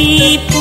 दीप